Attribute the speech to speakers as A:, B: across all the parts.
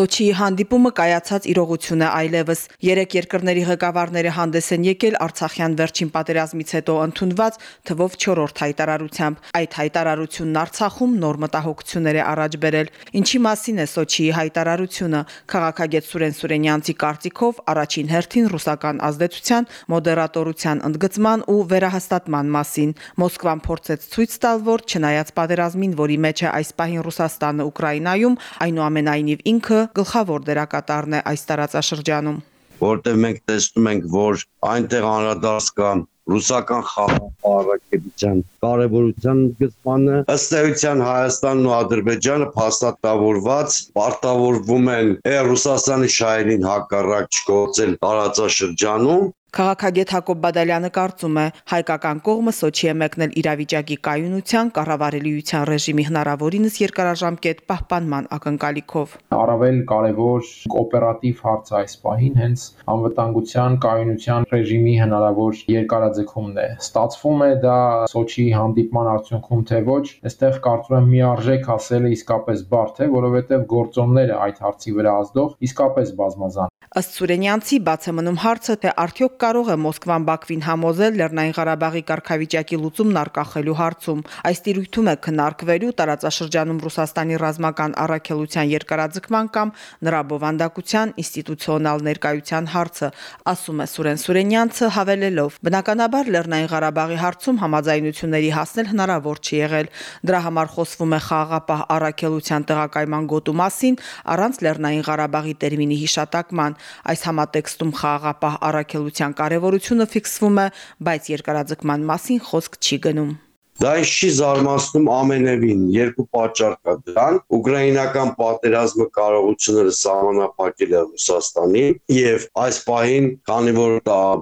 A: Սոչիի հանդիպումը կայացած իրողություն է այլևս։ Երեք երկրների ղեկավարները հանդես են եկել Արցախյան վերջին պատերազմից հետո ընդունված թվով 4-րդ հայտարարությամբ։ Այդ հայտարարությունն Արցախում նոր մտահոգություններ է առաջ բերել։ Ինչի մասին է Սոչիի հայտարարությունը։ Քաղաքագետ Սուրեն Սուրենյանցի կարծիքով առաջին հերթին ռուսական ազդեցության, մոդերատորության ընդգծման ու վերահաստատման մասին։ Մոսկվան փորձեց ցույց տալ, որ չնայած պատերազմին, որի մեջ է այս պահին Ռուսաստանը Ուկրաինայում, այնուամենայնիվ ինքը գլխավոր դերակատարն է այս տարածաշրջանում
B: որտեղ մենք տեսնում ենք, որ այնտեղ անդրադարձ կա ռուսական խաղաղարարության կարևորության գծմանը ըստ էության Հայաստանն ու Ադրբեջանը փաստաթավորված պարտավորվում են Ռուսաստանի շահերին հակառակ չգործել տարածաշրջանում
A: Քաղաքագետ Հակոբ Բադալյանը կարծում է, հայկական կողմը Սոչի է մեկնել իրավիճակի կայունության, կառավարելիության ռեժիմի հնարավորինս երկարաժամկետ պահպանման ակնկալիքով։
C: Առավել կարևոր օպերատիվ հարց այս պահին հենց անվտանգության կայունության ռեժիմի հնարավոր երկարաձգումն է։ Ստացվում է դա Սոչի հանդիպման արդյունքում թե ոչ, այստեղ կարծում եմ միարժեք ասելը իսկապես բարդ է, որովհետև գործոնները այդ հարցի վրա ազդող իսկապես բազմազան
A: Ըստ Սուրենյանցի բաց է մնում հարցը, թե արդյոք կարող է Մոսկվան Բաքվին համոզել Լեռնային Ղարաբաղի կարգավիճակի լուծումն արկախելու հարցում։ Այս տիրույթում է քննարկվելու տարածաշրջանում Ռուսաստանի ռազմական առաքելության երկարաձգման կամ նրա բովանդակության ինստիտուցիոնալ ներկայության հարցը, ասում է Սուրեն Սուրենյանցը հավելելով. Բնականաբար Լեռնային Ղարաբաղի հարցում համաձայնությունների հասնել հնարավոր չի եղել։ Դրա համար խոսվում է խաղաղապահ առաքելության տեղակայման գոտու մասին առանց Լեռնային Ղարաբաղի տերմինի հիշատակման Այս համատեքստում խաղաղապահ առաքելության կարևորությունը ֆիքսվում է, բայց երկարաձգման մասին խոսք չի գնում։
B: Դա ինչ չի զարմացնում ամենևին, երկու պատճառ կա դրան։ Ուկրաինական պատերազմը կարողությունները սահմանափակել է Ռուսաստանի եւ այս պահին, քանի որ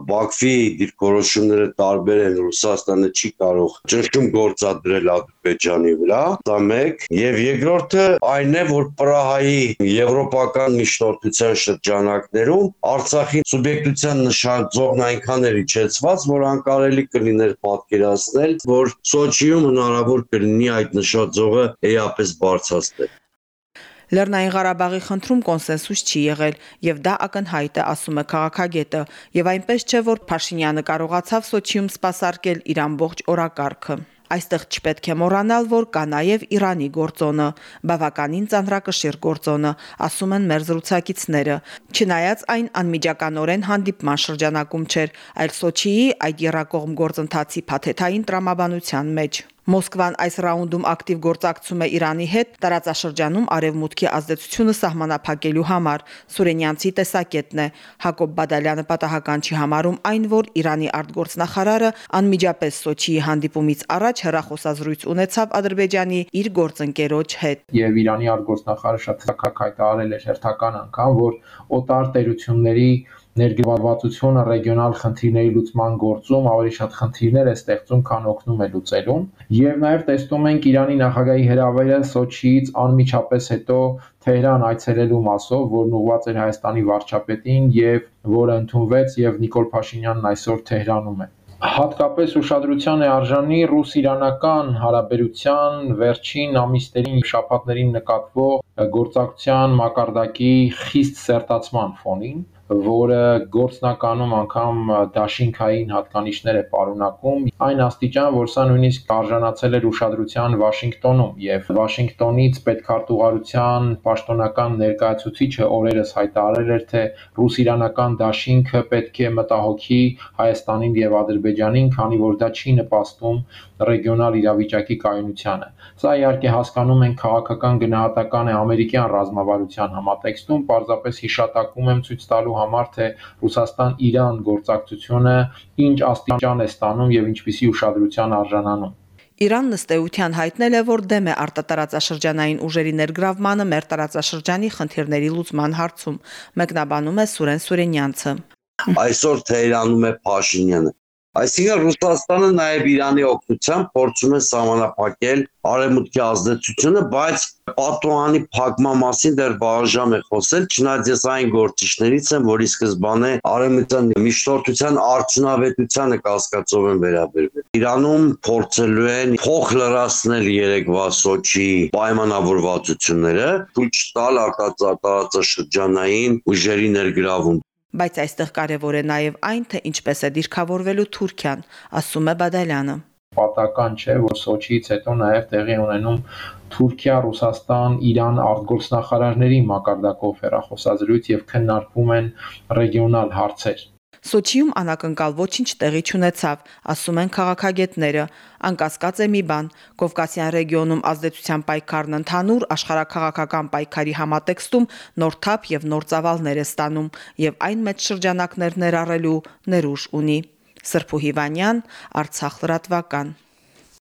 B: Բաքվի դիրքորոշումները տարբեր են, Ռուսաստանը չի կարող ճնշում գործադրել Ադրբեջանի վրա, դա մեկ, եւ երկրորդը այն է, որ Պրահայի եվրոպական միջնորդության շրջանակներում Արցախի սուբյեկտության նշաձողն այնքան էր իջեցված, որ անկարելի կլիներ պատկերացնել, որ Սոչիում հնարավոր կլինի այդ նշաձողը էապես բարձրացնել։
A: Լեռնային Ղարաբաղի խնդրում կոնսենսուս չի եղել, եւ դա ակնհայտ է, ասում է քաղաքագետը, եւ այնպես չէ, որ Փաշինյանը կարողացավ Սոչիում սпасարկել իր ամբողջ օրակարգը։ Այստեղ չպետք է մոռանալ, որ կա նաև Իրանի գործոնը, բավականին ծանրակշիռ գործոնը, ասում են մեր զրուցակիցները։ Չնայած այն անմիջականորեն հանդիպման շրջանակում չէր, այլ Սոչիի այդ երակողմ գործընթացի փաթեթային տրամաբանության մեջ։ Մոսկվան այս ռաունդում ակտիվ գործակցում է Իրանի հետ տարածաշրջանում արևմուտքի ազդեցությունը սահմանափակելու համար։ Սուրենյանցի տեսակետն է։ Հակոբ Բադալյանը պատահական չի համարում այն, որ Իրանի արտգործնախարարը անմիջապես Սոչիի հանդիպումից առաջ հերախոսազրույց ունեցավ Ադրբեջանի իր գործընկերոջ հետ։
C: Եվ Իրանի արտգործնախարարը շատ հակակ հայտարարել էր հերթական անգամ, որ օտար տերությունների ներգրավվածությունը ռեգիոնալ խնդիրների լուծման գործում ավելի շատ խնդիրներ է ստեղծում, քան օգնում է լուծելուն։ Եվ նաև տեսնում ենք Իրանի նախագահի հրավերը Սոչիից անմիջապես հետո Թեհրան այցելելու մասով, որն ուղղված էր Հայաստանի վարչապետին եւ որը ընդունվեց եւ Նիկոլ Փաշինյանն այսօր Թեհրանում է հատկապես ուշադրության է արժանի ռուս-իրանական հարաբերության վերջին ամիսներին շաբաթներին նկատվող գործակցության մակարդակի խիստ սերտացման ֆոնին որը գործնականում անգամ դաշինքային հատկանիշներ է պարունակում, այն աստիճան, որ սա նույնիսկ արժանացել էր ուշադրության Վաշինգտոնում եւ Վաշինգտոնից պետքարտուղարության պաշտոնական ներկայացուցիչը օրերս հայտարարել էր, թե ռուս-իրանական դաշինքը պետք է մտահոգի Հայաստանին եւ Ադրբեջանին, քանի որ դա չի նպաստում ռեգիոնալ իրավիճակի կայունությանը։ Սա իհարկե հասկանում են քաղաքական գնահատական է ամերիկյան ռազմավարության համատեքստում, պարզապես հիշատակում եմ ցույց տալու համար, թե Ռուսաստան-Իրան գործակցությունը ինչ աստիճան է ստանում եւ ինչպիսի ուշադրության արժանանում։
A: Իրանն ըստ էության հայտնել է, որ դեմ է արտատարածաշրջանային ուժերի ներգրավմանը մեր տարածաշրջանի խնդիրների լուծման հարցում։ Մեկնաբանում է Սուրեն Սուրենյանցը։
B: Այսօր Թեհրանում է Փաշինյանը։ Այսինքն Ռուսաստանը նաև Իրանի օգնությամբ փորձում է սահմանափակել արևմուտքի ազդեցությունը, բայց պատուհանի փակման մասին դեռ բաժամ է խոսել, չնայած ես այն գործիչներից եմ, որի սկզբանե արևմտյան միշտորտության արդյունավետությանը կասկածով են վերաբերվել։ Իրանում փորձելու են փոխ լրացնել երեկվա Սոչի պայմանավորվածությունները, ցույց տալ արտածատարածաշրջանային ուժերի ներգրավում
A: Բայց այստեղ կարևոր է նաև այն, թե ինչպես է դիրքավորվելու Թուրքիան, ասում է Բադալյանը
C: պատական չէ, որ Սոչիից հետո նաև տեղի ունենում Թուրքիա, Ռուսաստան, Իրան արտգործնախարարների մակարդակով հերախոսազրույց եւ քննարկվում են ռեգիոնալ հարցեր։
A: Սոչիում անակնկալ ոչինչ տեղի չունեցավ, ասում են քաղաքագետները։ Անկասկած է մի բան՝ Կովկասյան ռեգիոնում ազդեցության պայքարն ընդհանուր աշխարհակաղակական պայքարի համատեքստում նոր թափ եւ նոր ծավալներ է ստանում եւ այն մեծ շրջանակներ ներառելու ներուժ ունի։ Սրփու Հիվանյան, Արցախ լրատվական։